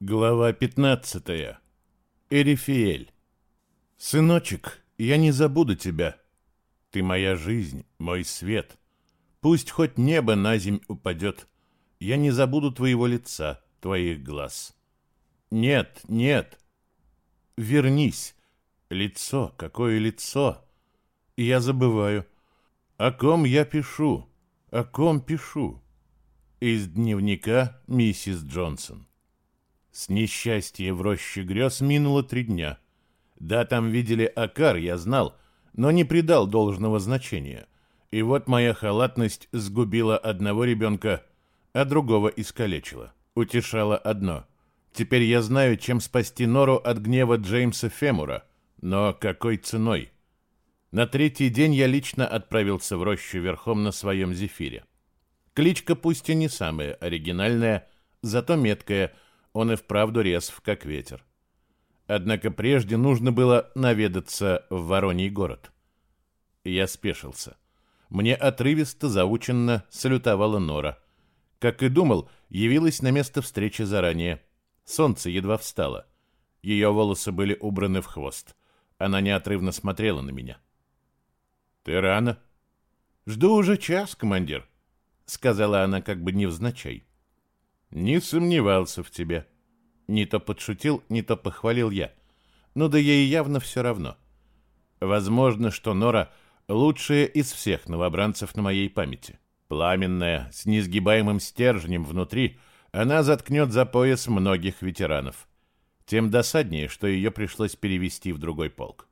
Глава 15. Эрифиэль. Сыночек, я не забуду тебя. Ты моя жизнь, мой свет. Пусть хоть небо на земь упадет, я не забуду твоего лица, твоих глаз. Нет, нет. Вернись. Лицо, какое лицо. Я забываю. О ком я пишу? О ком пишу? Из дневника миссис Джонсон. С несчастья в роще грез минуло три дня. Да, там видели Акар, я знал, но не придал должного значения. И вот моя халатность сгубила одного ребенка, а другого искалечила. Утешало одно. Теперь я знаю, чем спасти Нору от гнева Джеймса Фемура. Но какой ценой? На третий день я лично отправился в рощу верхом на своем зефире. Кличка пусть и не самая оригинальная, зато меткая – он и вправду резв, как ветер. Однако прежде нужно было наведаться в Вороний город. Я спешился. Мне отрывисто, заученно салютовала Нора. Как и думал, явилась на место встречи заранее. Солнце едва встало. Ее волосы были убраны в хвост. Она неотрывно смотрела на меня. «Ты рано?» «Жду уже час, командир», — сказала она как бы невзначай. Не сомневался в тебе. Не то подшутил, не то похвалил я. Ну да ей явно все равно. Возможно, что Нора лучшая из всех новобранцев на моей памяти. Пламенная, с несгибаемым стержнем внутри, она заткнет за пояс многих ветеранов. Тем досаднее, что ее пришлось перевести в другой полк.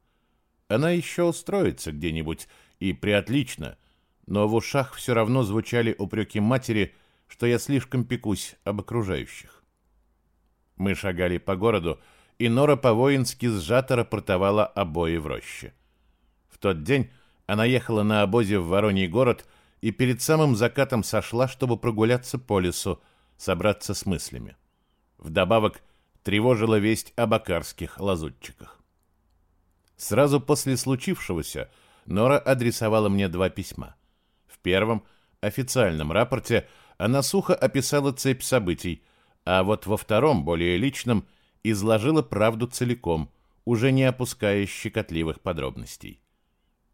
Она еще устроится где-нибудь, и приотлично, но в ушах все равно звучали упреки матери – что я слишком пекусь об окружающих. Мы шагали по городу, и Нора по-воински сжато рапортовала обои в роще. В тот день она ехала на обозе в Вороний город и перед самым закатом сошла, чтобы прогуляться по лесу, собраться с мыслями. Вдобавок тревожила весть о бакарских лазутчиках. Сразу после случившегося Нора адресовала мне два письма. В первом, официальном рапорте, она сухо описала цепь событий, а вот во втором, более личном, изложила правду целиком, уже не опуская щекотливых подробностей.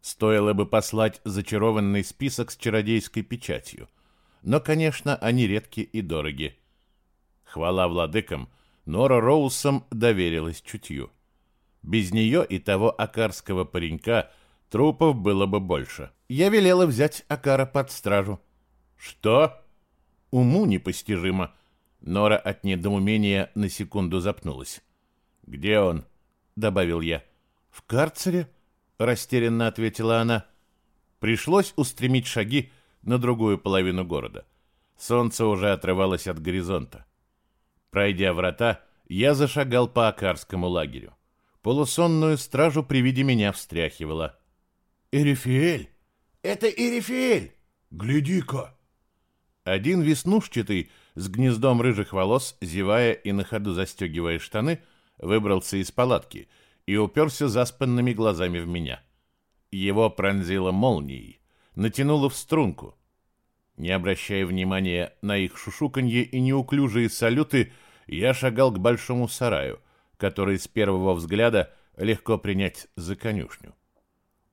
Стоило бы послать зачарованный список с чародейской печатью, но, конечно, они редки и дороги. Хвала владыкам, Нора Роусом доверилась чутью. Без нее и того акарского паренька трупов было бы больше. Я велела взять Акара под стражу. «Что?» Уму непостижимо. Нора от недоумения на секунду запнулась. «Где он?» — добавил я. «В карцере?» — растерянно ответила она. Пришлось устремить шаги на другую половину города. Солнце уже отрывалось от горизонта. Пройдя врата, я зашагал по Акарскому лагерю. Полусонную стражу при виде меня встряхивала. «Эрифиэль! Это Эрифиэль! Гляди-ка!» Один веснушчатый, с гнездом рыжих волос, зевая и на ходу застегивая штаны, выбрался из палатки и уперся заспанными глазами в меня. Его пронзило молнией, натянуло в струнку. Не обращая внимания на их шушуканье и неуклюжие салюты, я шагал к большому сараю, который с первого взгляда легко принять за конюшню.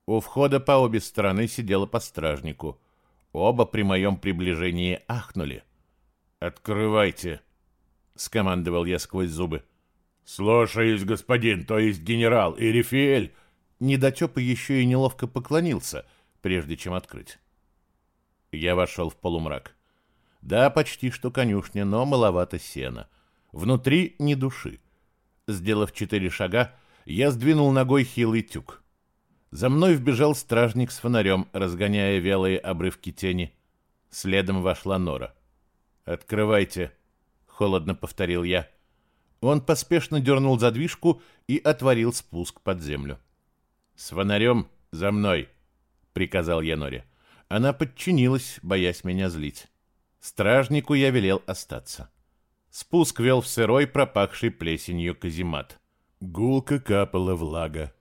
У входа по обе стороны сидело по стражнику — Оба при моем приближении ахнули. «Открывайте!» — скомандовал я сквозь зубы. «Слушаюсь, господин, то есть генерал Ирифиэль!» Недотепа еще и неловко поклонился, прежде чем открыть. Я вошел в полумрак. Да, почти что конюшня, но маловато сена. Внутри ни души. Сделав четыре шага, я сдвинул ногой хилый тюк. За мной вбежал стражник с фонарем, разгоняя вялые обрывки тени. Следом вошла Нора. «Открывайте», — холодно повторил я. Он поспешно дернул задвижку и отворил спуск под землю. «С фонарем за мной», — приказал я Норе. Она подчинилась, боясь меня злить. Стражнику я велел остаться. Спуск вел в сырой, пропахший плесенью каземат. Гулко капала влага.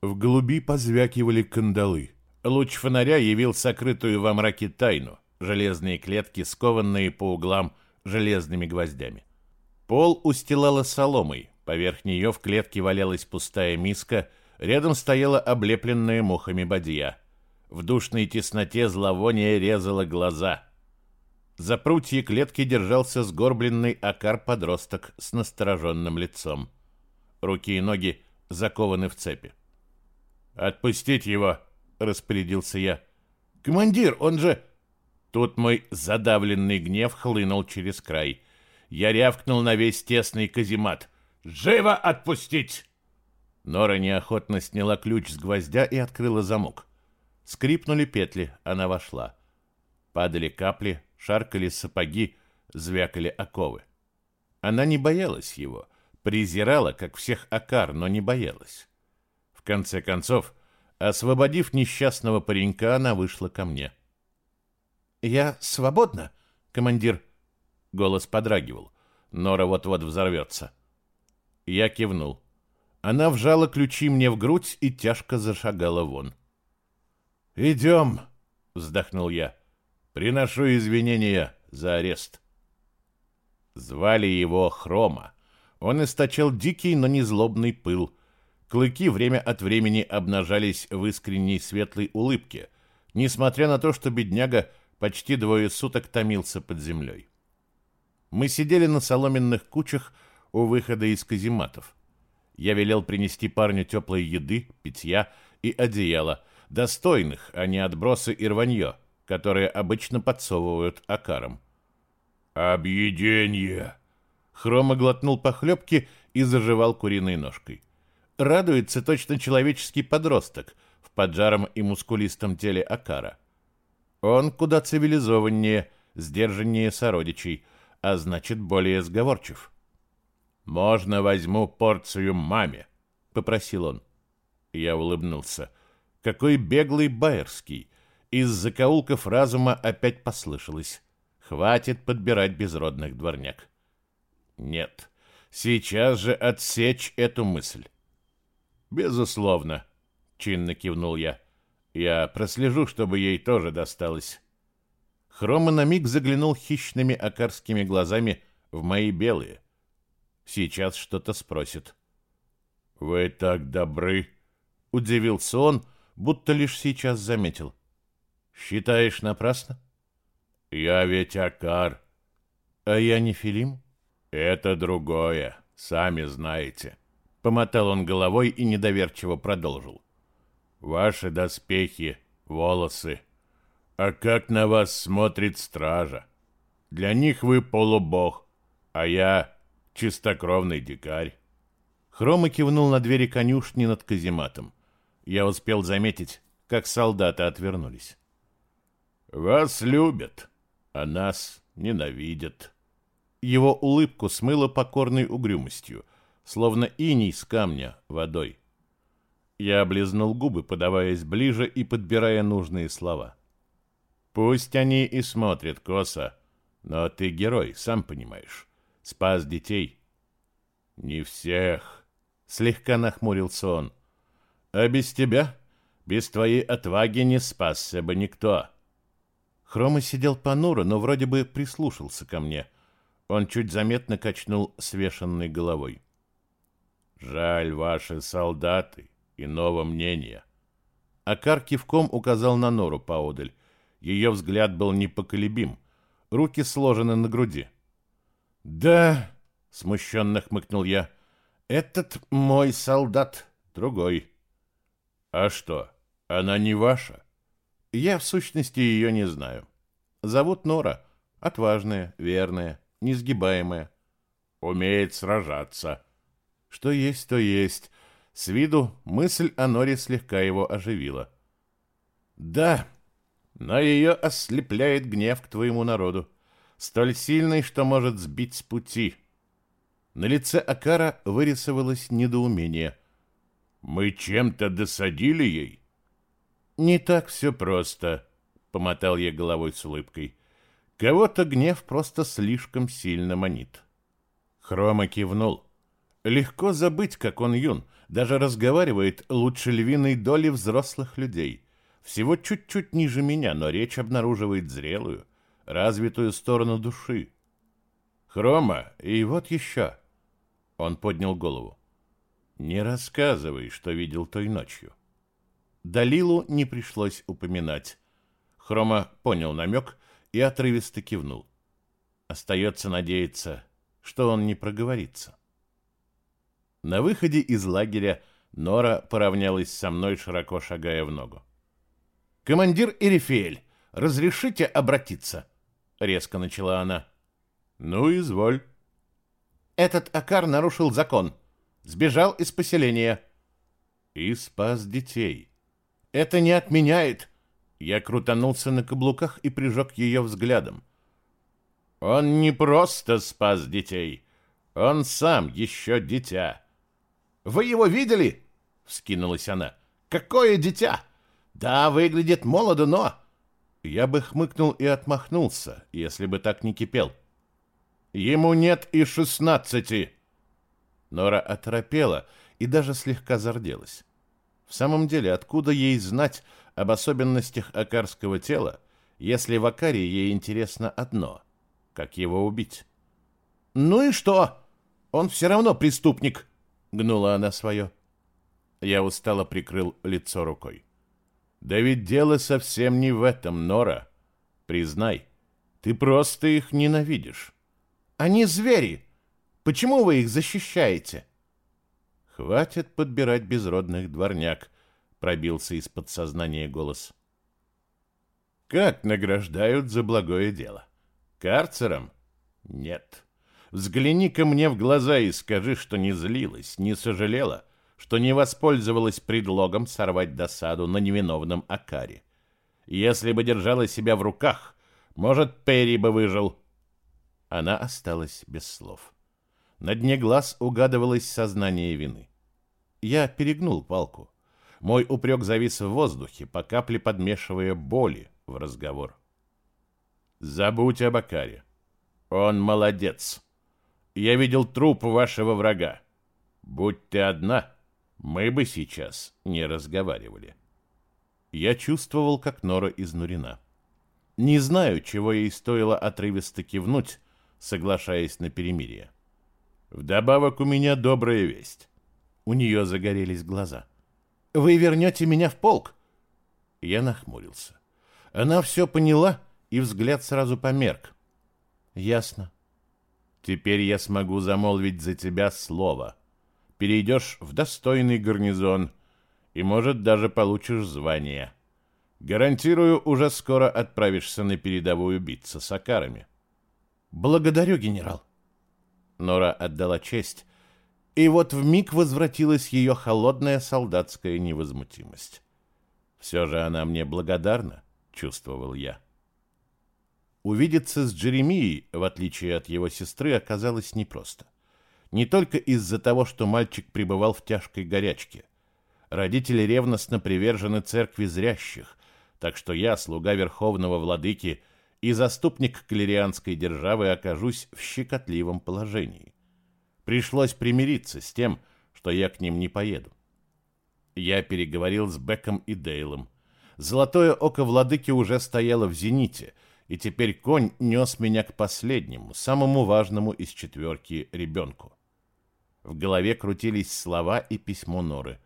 В голуби позвякивали кандалы. Луч фонаря явил сокрытую во мраке тайну. Железные клетки, скованные по углам железными гвоздями. Пол устилала соломой, поверх нее в клетке валялась пустая миска, рядом стояла облепленная мухами бадья. В душной тесноте зловоние резало глаза. За прутья клетки держался сгорбленный акар-подросток с настороженным лицом. Руки и ноги закованы в цепи. «Отпустить его!» — распорядился я. «Командир, он же...» Тут мой задавленный гнев хлынул через край. Я рявкнул на весь тесный каземат. «Живо отпустить!» Нора неохотно сняла ключ с гвоздя и открыла замок. Скрипнули петли, она вошла. Падали капли, шаркали сапоги, звякали оковы. Она не боялась его, презирала, как всех окар, но не боялась. Конце концов, освободив несчастного паренька, она вышла ко мне. «Я свободна, командир?» Голос подрагивал. Нора вот-вот взорвется. Я кивнул. Она вжала ключи мне в грудь и тяжко зашагала вон. «Идем!» — вздохнул я. «Приношу извинения за арест». Звали его Хрома. Он источал дикий, но не злобный пыл. Клыки время от времени обнажались в искренней светлой улыбке, несмотря на то, что бедняга почти двое суток томился под землей. Мы сидели на соломенных кучах у выхода из казематов. Я велел принести парню теплой еды, питья и одеяло, достойных, а не отбросы и рванье, которые обычно подсовывают акарам. «Объеденье!» Хрома глотнул похлебки и заживал куриной ножкой. Радуется точно человеческий подросток в поджаром и мускулистом теле Акара. Он куда цивилизованнее, сдержаннее сородичей, а значит, более сговорчив. «Можно возьму порцию маме?» — попросил он. Я улыбнулся. Какой беглый байерский. Из закоулков разума опять послышалось. Хватит подбирать безродных дворняк. Нет, сейчас же отсечь эту мысль. Безусловно, чинно кивнул я. Я прослежу, чтобы ей тоже досталось. Хрома на миг заглянул хищными акарскими глазами в мои белые. Сейчас что-то спросит. «Вы так добры!» — удивился он, — будто лишь сейчас заметил. «Считаешь напрасно?» «Я ведь Акар». «А я не Филим?» «Это другое, сами знаете». Помотал он головой и недоверчиво продолжил. «Ваши доспехи, волосы. А как на вас смотрит стража? Для них вы полубог, а я чистокровный дикарь». Хрома кивнул на двери конюшни над казематом. Я успел заметить, как солдаты отвернулись. «Вас любят, а нас ненавидят». Его улыбку смыло покорной угрюмостью, словно иней с камня водой. Я облизнул губы, подаваясь ближе и подбирая нужные слова. «Пусть они и смотрят косо, но ты герой, сам понимаешь. Спас детей». «Не всех», — слегка нахмурился он. А без тебя, без твоей отваги не спасся бы никто. Хрома сидел понуро, но вроде бы прислушался ко мне. Он чуть заметно качнул свешенной головой. Жаль ваши солдаты, иного мнения. Акар кивком указал на нору поодаль. Ее взгляд был непоколебим. Руки сложены на груди. «Да», — смущенно хмыкнул я, — «этот мой солдат, другой». А что, она не ваша? Я в сущности ее не знаю. Зовут Нора. Отважная, верная, несгибаемая. Умеет сражаться. Что есть, то есть. С виду мысль о Норе слегка его оживила. Да, но ее ослепляет гнев к твоему народу. Столь сильный, что может сбить с пути. На лице Акара вырисовалось недоумение — мы чем-то досадили ей? Не так все просто, помотал я головой с улыбкой. Кого-то гнев просто слишком сильно манит. Хрома кивнул. Легко забыть, как он юн, даже разговаривает лучше львиной доли взрослых людей. Всего чуть-чуть ниже меня, но речь обнаруживает зрелую, развитую сторону души. Хрома, и вот еще. Он поднял голову. Не рассказывай, что видел той ночью. Далилу не пришлось упоминать. Хрома понял намек и отрывисто кивнул. Остается надеяться, что он не проговорится. На выходе из лагеря Нора поравнялась со мной, широко шагая в ногу. «Командир Эрифель, разрешите обратиться?» — резко начала она. «Ну, изволь». «Этот Акар нарушил закон. Сбежал из поселения». «И спас детей». «Это не отменяет». Я крутанулся на каблуках и прижег ее взглядом. «Он не просто спас детей. Он сам еще дитя». «Вы его видели?» — вскинулась она. «Какое дитя! Да, выглядит молодо, но...» Я бы хмыкнул и отмахнулся, если бы так не кипел. «Ему нет и шестнадцати!» Нора оторопела и даже слегка зарделась. В самом деле, откуда ей знать об особенностях акарского тела, если в Акаре ей интересно одно — как его убить? «Ну и что? Он все равно преступник!» — гнула она свое. Я устало прикрыл лицо рукой. «Да ведь дело совсем не в этом, Нора. Признай, ты просто их ненавидишь». «Они звери! Почему вы их защищаете?» «Хватит подбирать безродных дворняк», — пробился из подсознания голос. «Как награждают за благое дело? Карцером? Нет. Взгляни-ка мне в глаза и скажи, что не злилась, не сожалела, что не воспользовалась предлогом сорвать досаду на невиновном Акаре. Если бы держала себя в руках, может, Перри бы выжил. Она осталась без слов. На дне глаз угадывалось сознание вины. Я перегнул палку. Мой упрек завис в воздухе, по капле подмешивая боли в разговор. «Забудь об Акаре. Он молодец. Я видел труп вашего врага. Будь ты одна, мы бы сейчас не разговаривали. Я чувствовал, как Нора изнурена. Не знаю, чего ей стоило отрывисто кивнуть, соглашаясь на перемирие. Вдобавок у меня добрая весть. У нее загорелись глаза. «Вы вернете меня в полк?» Я нахмурился. Она все поняла, и взгляд сразу померк. «Ясно. Теперь я смогу замолвить за тебя слово перейдешь в достойный гарнизон и, может, даже получишь звание. Гарантирую, уже скоро отправишься на передовую биться с акарами. Благодарю, генерал. Нора отдала честь, и вот в миг возвратилась ее холодная солдатская невозмутимость. Все же она мне благодарна, чувствовал я. Увидеться с Джеремией, в отличие от его сестры, оказалось непросто. Не только из-за того, что мальчик пребывал в тяжкой горячке. Родители ревностно привержены церкви зрящих, так что я, слуга верховного владыки и заступник клерианской державы, окажусь в щекотливом положении. Пришлось примириться с тем, что я к ним не поеду. Я переговорил с Беком и Дейлом. Золотое око владыки уже стояло в зените, и теперь конь нес меня к последнему, самому важному из четверки ребенку. В голове крутились слова и письмо Норы.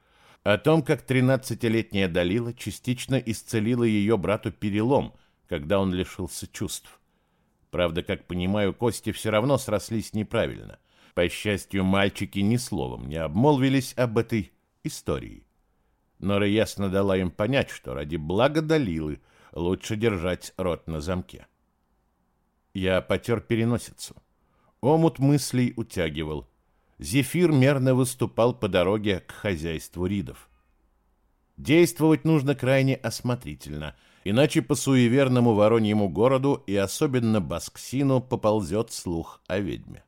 О том, как 13-летняя Далила частично исцелила ее брату перелом, когда он лишился чувств. Правда, как понимаю, кости все равно срослись неправильно. По счастью, мальчики ни словом не обмолвились об этой истории. Нора ясно дала им понять, что ради блага Далилы лучше держать рот на замке. Я потер переносицу. Омут мыслей утягивал. Зефир мерно выступал по дороге к хозяйству Ридов. Действовать нужно крайне осмотрительно, иначе по суеверному Вороньему городу и особенно Басксину поползет слух о ведьме.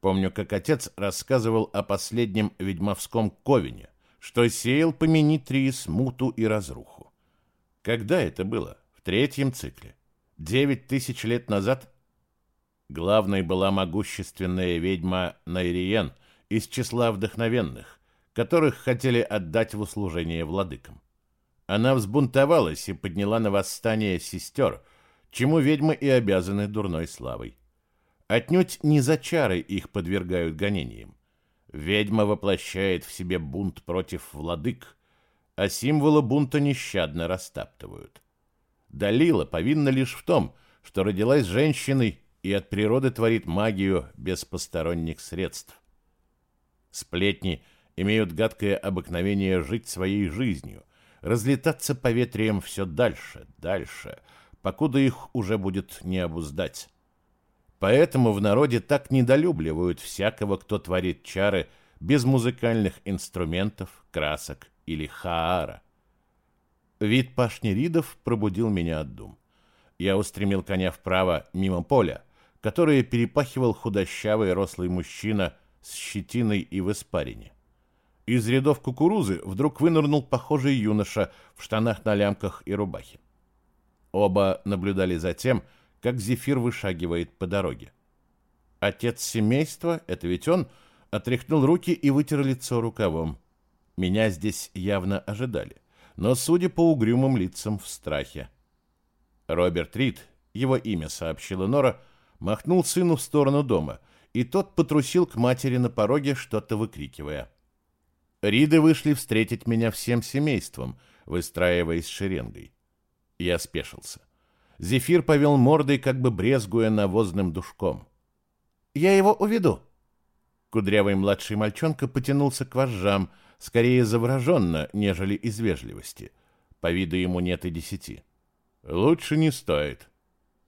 Помню, как отец рассказывал о последнем ведьмовском ковине, что сеял по Минитрии смуту и разруху. Когда это было? В третьем цикле. Девять тысяч лет назад? Главной была могущественная ведьма Найриен из числа вдохновенных, которых хотели отдать в услужение владыкам. Она взбунтовалась и подняла на восстание сестер, чему ведьмы и обязаны дурной славой. Отнюдь не за чары их подвергают гонениям. Ведьма воплощает в себе бунт против владык, а символы бунта нещадно растаптывают. Далила повинна лишь в том, что родилась женщиной и от природы творит магию без посторонних средств. Сплетни имеют гадкое обыкновение жить своей жизнью, разлетаться по ветриям все дальше, дальше, покуда их уже будет не обуздать. Поэтому в народе так недолюбливают всякого, кто творит чары без музыкальных инструментов, красок или хаара. Вид пашни Ридов пробудил меня от дум. Я устремил коня вправо, мимо поля, которое перепахивал худощавый рослый мужчина с щетиной и в испарине. Из рядов кукурузы вдруг вынырнул похожий юноша в штанах на лямках и рубахе. Оба наблюдали за тем, как Зефир вышагивает по дороге. Отец семейства, это ведь он, отряхнул руки и вытер лицо рукавом. Меня здесь явно ожидали, но, судя по угрюмым лицам, в страхе. Роберт Рид, его имя сообщила Нора, махнул сыну в сторону дома, и тот потрусил к матери на пороге, что-то выкрикивая. Риды вышли встретить меня всем семейством, выстраиваясь шеренгой. Я спешился. Зефир повел мордой, как бы брезгуя навозным душком. «Я его уведу!» Кудрявый младший мальчонка потянулся к вожжам, скорее завороженно, нежели из вежливости. По виду ему нет и десяти. «Лучше не стоит».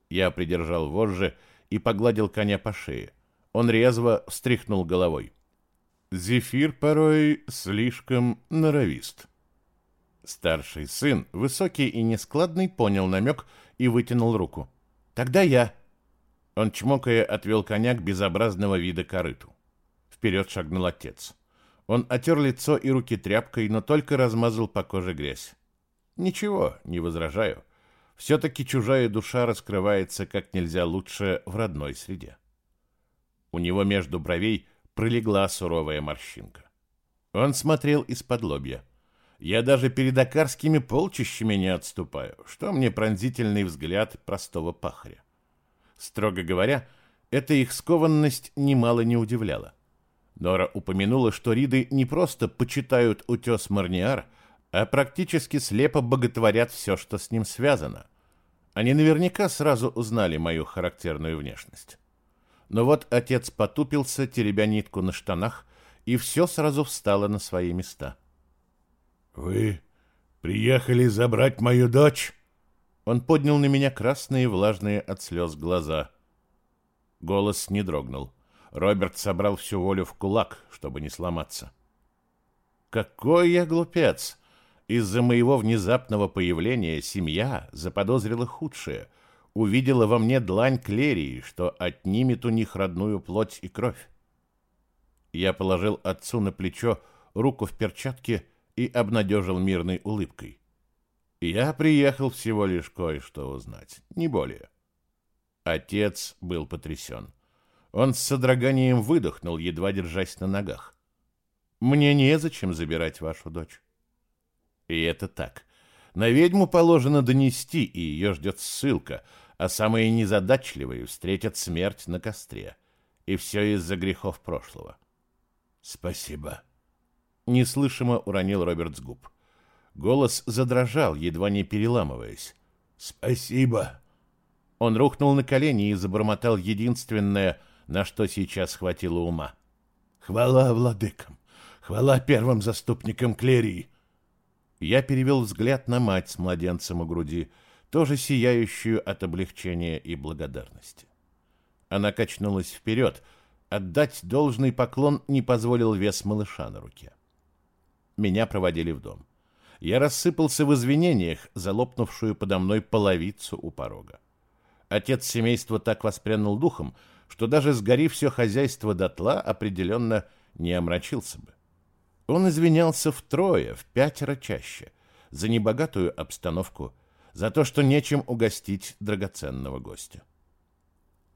Я придержал вожжи и погладил коня по шее. Он резво встряхнул головой. «Зефир порой слишком норовист». Старший сын, высокий и нескладный, понял намек и вытянул руку. «Тогда я». Он, чмокая, отвел коня к безобразного вида корыту. Вперед шагнул отец. Он отер лицо и руки тряпкой, но только размазал по коже грязь. «Ничего, не возражаю. Все-таки чужая душа раскрывается как нельзя лучше в родной среде». У него между бровей пролегла суровая морщинка. Он смотрел из-под лобья. Я даже перед акарскими полчищами не отступаю, что мне пронзительный взгляд простого пахаря. Строго говоря, эта их скованность немало не удивляла. Нора упомянула, что риды не просто почитают утес Марниар, а практически слепо боготворят все, что с ним связано. Они наверняка сразу узнали мою характерную внешность. Но вот отец потупился, теребя нитку на штанах, и все сразу встало на свои места — «Вы приехали забрать мою дочь?» Он поднял на меня красные, влажные от слез глаза. Голос не дрогнул. Роберт собрал всю волю в кулак, чтобы не сломаться. «Какой я глупец!» Из-за моего внезапного появления семья заподозрила худшее, увидела во мне длань клерии, что отнимет у них родную плоть и кровь. Я положил отцу на плечо руку в перчатке и обнадежил мирной улыбкой. Я приехал всего лишь кое-что узнать, не более. Отец был потрясен. Он с содроганием выдохнул, едва держась на ногах. «Мне незачем забирать вашу дочь». И это так. На ведьму положено донести, и ее ждет ссылка, а самые незадачливые встретят смерть на костре. И все из-за грехов прошлого. «Спасибо», неслышимо уронил Роберт с губ. Голос задрожал, едва не переламываясь. «Спасибо!» Он рухнул на колени и забормотал единственное, на что сейчас хватило ума. «Хвала владыкам! Хвала первым заступникам Клерии!» Я перевел взгляд на мать с младенцем у груди, тоже сияющую от облегчения и благодарности. Она качнулась вперед. Отдать должный поклон не позволил вес малыша на руке. Меня проводили в дом. Я рассыпался в извинениях за лопнувшую подо мной половицу у порога. Отец семейства так воспрянул духом, что даже сгорив все хозяйство дотла, определенно не омрачился бы. Он извинялся втрое, в пятеро чаще, за небогатую обстановку, за то, что нечем угостить драгоценного гостя.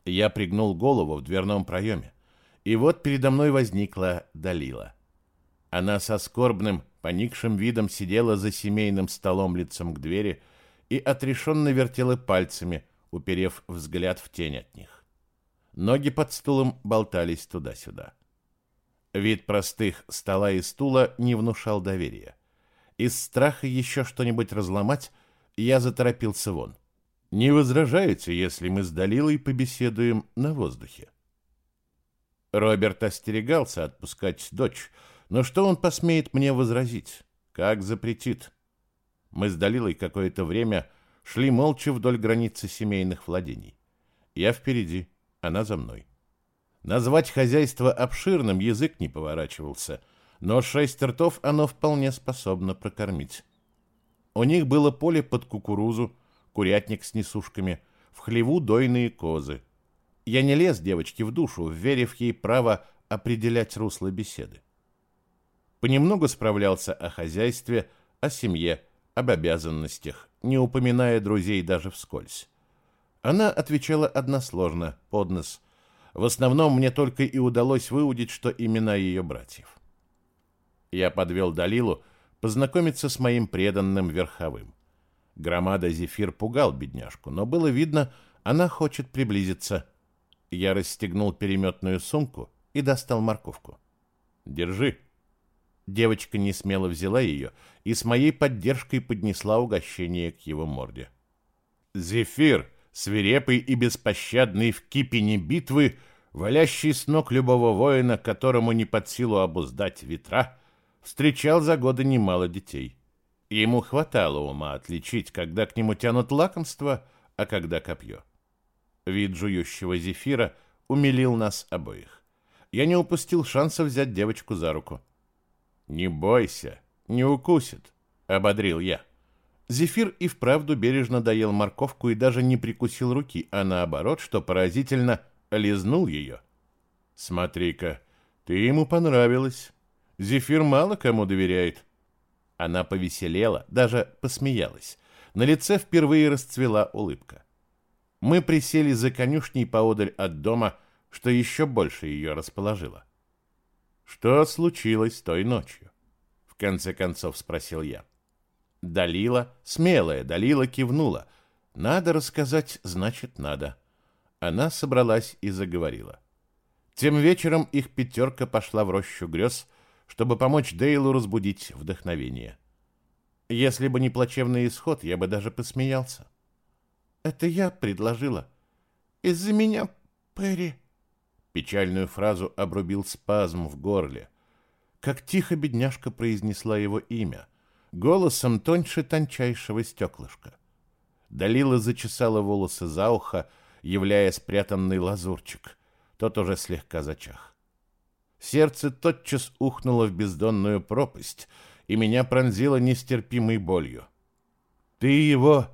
Я пригнул голову в дверном проеме, и вот передо мной возникла Далила — она со скорбным, поникшим видом сидела за семейным столом лицом к двери и отрешенно вертела пальцами, уперев взгляд в тень от них. Ноги под стулом болтались туда-сюда. Вид простых стола и стула не внушал доверия. Из страха еще что-нибудь разломать, я заторопился вон. Не возражаете, если мы с Далилой побеседуем на воздухе? Роберт остерегался отпускать дочь, но что он посмеет мне возразить? Как запретит? Мы с Далилой какое-то время шли молча вдоль границы семейных владений. Я впереди, она за мной. Назвать хозяйство обширным язык не поворачивался, но шесть ртов оно вполне способно прокормить. У них было поле под кукурузу, курятник с несушками, в хлеву дойные козы. Я не лез девочке в душу, верив ей право определять русло беседы. Понемногу справлялся о хозяйстве, о семье, об обязанностях, не упоминая друзей даже вскользь. Она отвечала односложно, под нос. В основном мне только и удалось выудить, что имена ее братьев. Я подвел Далилу познакомиться с моим преданным верховым. Громада Зефир пугал бедняжку, но было видно, она хочет приблизиться. Я расстегнул переметную сумку и достал морковку. «Держи». Девочка не смело взяла ее и с моей поддержкой поднесла угощение к его морде. Зефир, свирепый и беспощадный в кипени битвы, валящий с ног любого воина, которому не под силу обуздать ветра, встречал за годы немало детей. Ему хватало ума отличить, когда к нему тянут лакомство, а когда копье. Вид жующего зефира умилил нас обоих. Я не упустил шанса взять девочку за руку. «Не бойся, не укусит», — ободрил я. Зефир и вправду бережно доел морковку и даже не прикусил руки, а наоборот, что поразительно, лизнул ее. «Смотри-ка, ты ему понравилась. Зефир мало кому доверяет». Она повеселела, даже посмеялась. На лице впервые расцвела улыбка. Мы присели за конюшней поодаль от дома, что еще больше ее расположило. «Что случилось той ночью?» В конце концов спросил я. Далила, смелая Далила кивнула. «Надо рассказать, значит, надо». Она собралась и заговорила. Тем вечером их пятерка пошла в рощу грез, чтобы помочь Дейлу разбудить вдохновение. Если бы не плачевный исход, я бы даже посмеялся. Это я предложила. Из-за меня, Перри. Печальную фразу обрубил спазм в горле. Как тихо бедняжка произнесла его имя, голосом тоньше тончайшего стеклышка. Далила зачесала волосы за ухо, являя спрятанный лазурчик. Тот уже слегка зачах. Сердце тотчас ухнуло в бездонную пропасть, и меня пронзило нестерпимой болью. Ты его,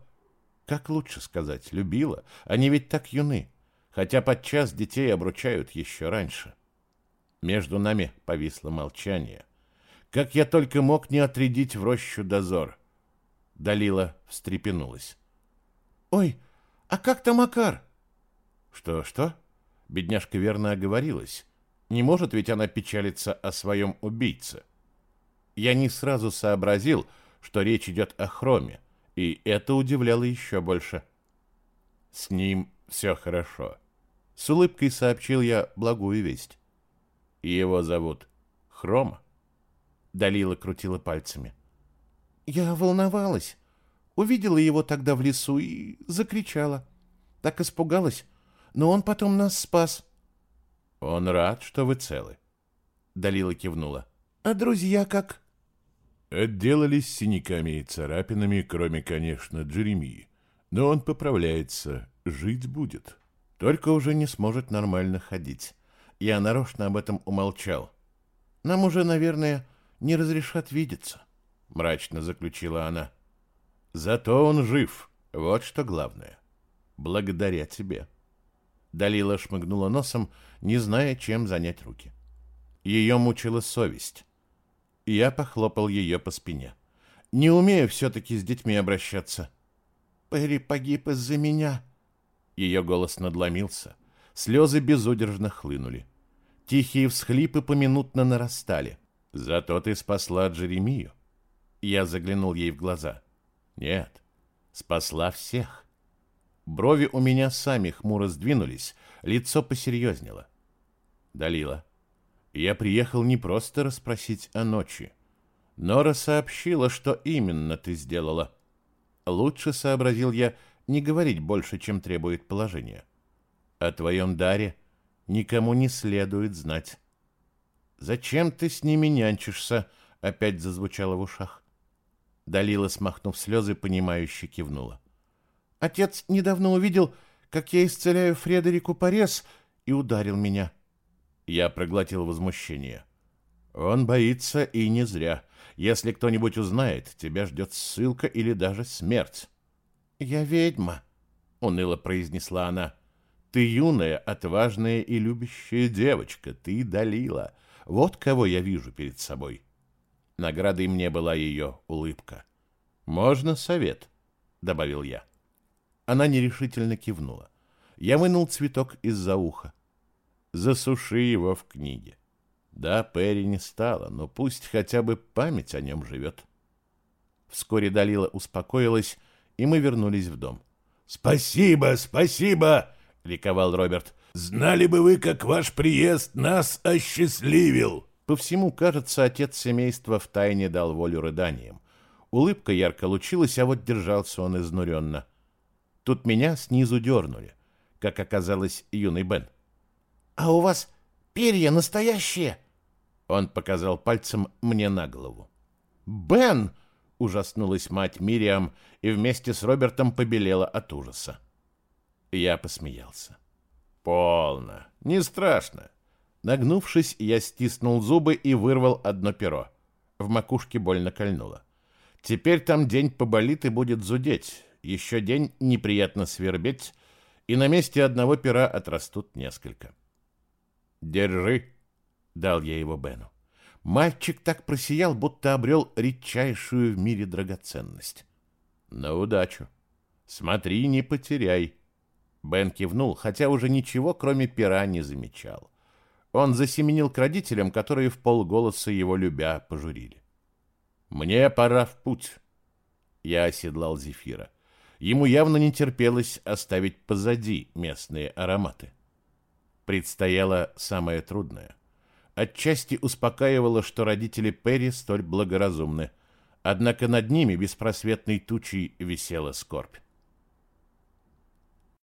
как лучше сказать, любила? Они ведь так юны, хотя подчас детей обручают еще раньше. Между нами повисло молчание. Как я только мог не отрядить в рощу дозор. Далила встрепенулась. «Ой, а как там Макар?» «Что, что?» Бедняжка верно оговорилась. Не может ведь она печалиться о своем убийце. Я не сразу сообразил, что речь идет о Хроме, и это удивляло еще больше. С ним все хорошо. С улыбкой сообщил я благую весть. Его зовут Хрома. Далила крутила пальцами. Я волновалась. Увидела его тогда в лесу и закричала. Так испугалась, но он потом нас спас. Он рад, что вы целы. Далила кивнула. А друзья как? Отделались синяками и царапинами, кроме, конечно, Джеремии. Но он поправляется, жить будет. Только уже не сможет нормально ходить. Я нарочно об этом умолчал. Нам уже, наверное, не разрешат видеться, мрачно заключила она. Зато он жив. Вот что главное. Благодаря тебе. Далила шмыгнула носом, не зная, чем занять руки. Ее мучила совесть. Я похлопал ее по спине. Не умею все-таки с детьми обращаться. Перри погиб из-за меня. Ее голос надломился. Слезы безудержно хлынули. Тихие всхлипы поминутно нарастали. Зато ты спасла Джеремию. Я заглянул ей в глаза. Нет, спасла всех. Брови у меня сами хмуро сдвинулись, Лицо посерьезнело. Далила, я приехал не просто расспросить о ночи. Нора сообщила, что именно ты сделала. Лучше, сообразил я, не говорить больше, чем требует положение. О твоем даре никому не следует знать. «Зачем ты с ними нянчишься?» — опять зазвучало в ушах. Далила, смахнув слезы, понимающе кивнула. «Отец недавно увидел, как я исцеляю Фредерику порез, и ударил меня». Я проглотил возмущение. «Он боится, и не зря. Если кто-нибудь узнает, тебя ждет ссылка или даже смерть». «Я ведьма», — уныло произнесла она. «Ты юная, отважная и любящая девочка, ты Далила. Вот кого я вижу перед собой». Наградой мне была ее улыбка. «Можно совет?» — добавил я. Она нерешительно кивнула. Я вынул цветок из-за уха. Засуши его в книге. Да, Перри не стало, но пусть хотя бы память о нем живет. Вскоре Далила успокоилась, и мы вернулись в дом. «Спасибо, спасибо!» — ликовал Роберт. «Знали бы вы, как ваш приезд нас осчастливил!» По всему, кажется, отец семейства втайне дал волю рыданиям. Улыбка ярко лучилась, а вот держался он изнуренно. Тут меня снизу дернули, как оказалось, юный Бен. «А у вас перья настоящие?» Он показал пальцем мне на голову. «Бен!» — ужаснулась мать Мириам и вместе с Робертом побелела от ужаса. Я посмеялся. «Полно. Не страшно». Нагнувшись, я стиснул зубы и вырвал одно перо. В макушке больно кольнуло. Теперь там день поболит и будет зудеть. Еще день неприятно свербеть, и на месте одного пера отрастут несколько. «Держи», — дал я его Бену. Мальчик так просиял, будто обрел редчайшую в мире драгоценность. «На удачу. Смотри, не потеряй». Бен кивнул, хотя уже ничего, кроме пера, не замечал. Он засеменил к родителям, которые в полголоса его любя пожурили. «Мне пора в путь». Я оседлал Зефира. Ему явно не терпелось оставить позади местные ароматы. Предстояло самое трудное. Отчасти успокаивало, что родители Перри столь благоразумны. Однако над ними беспросветной тучей висела скорбь.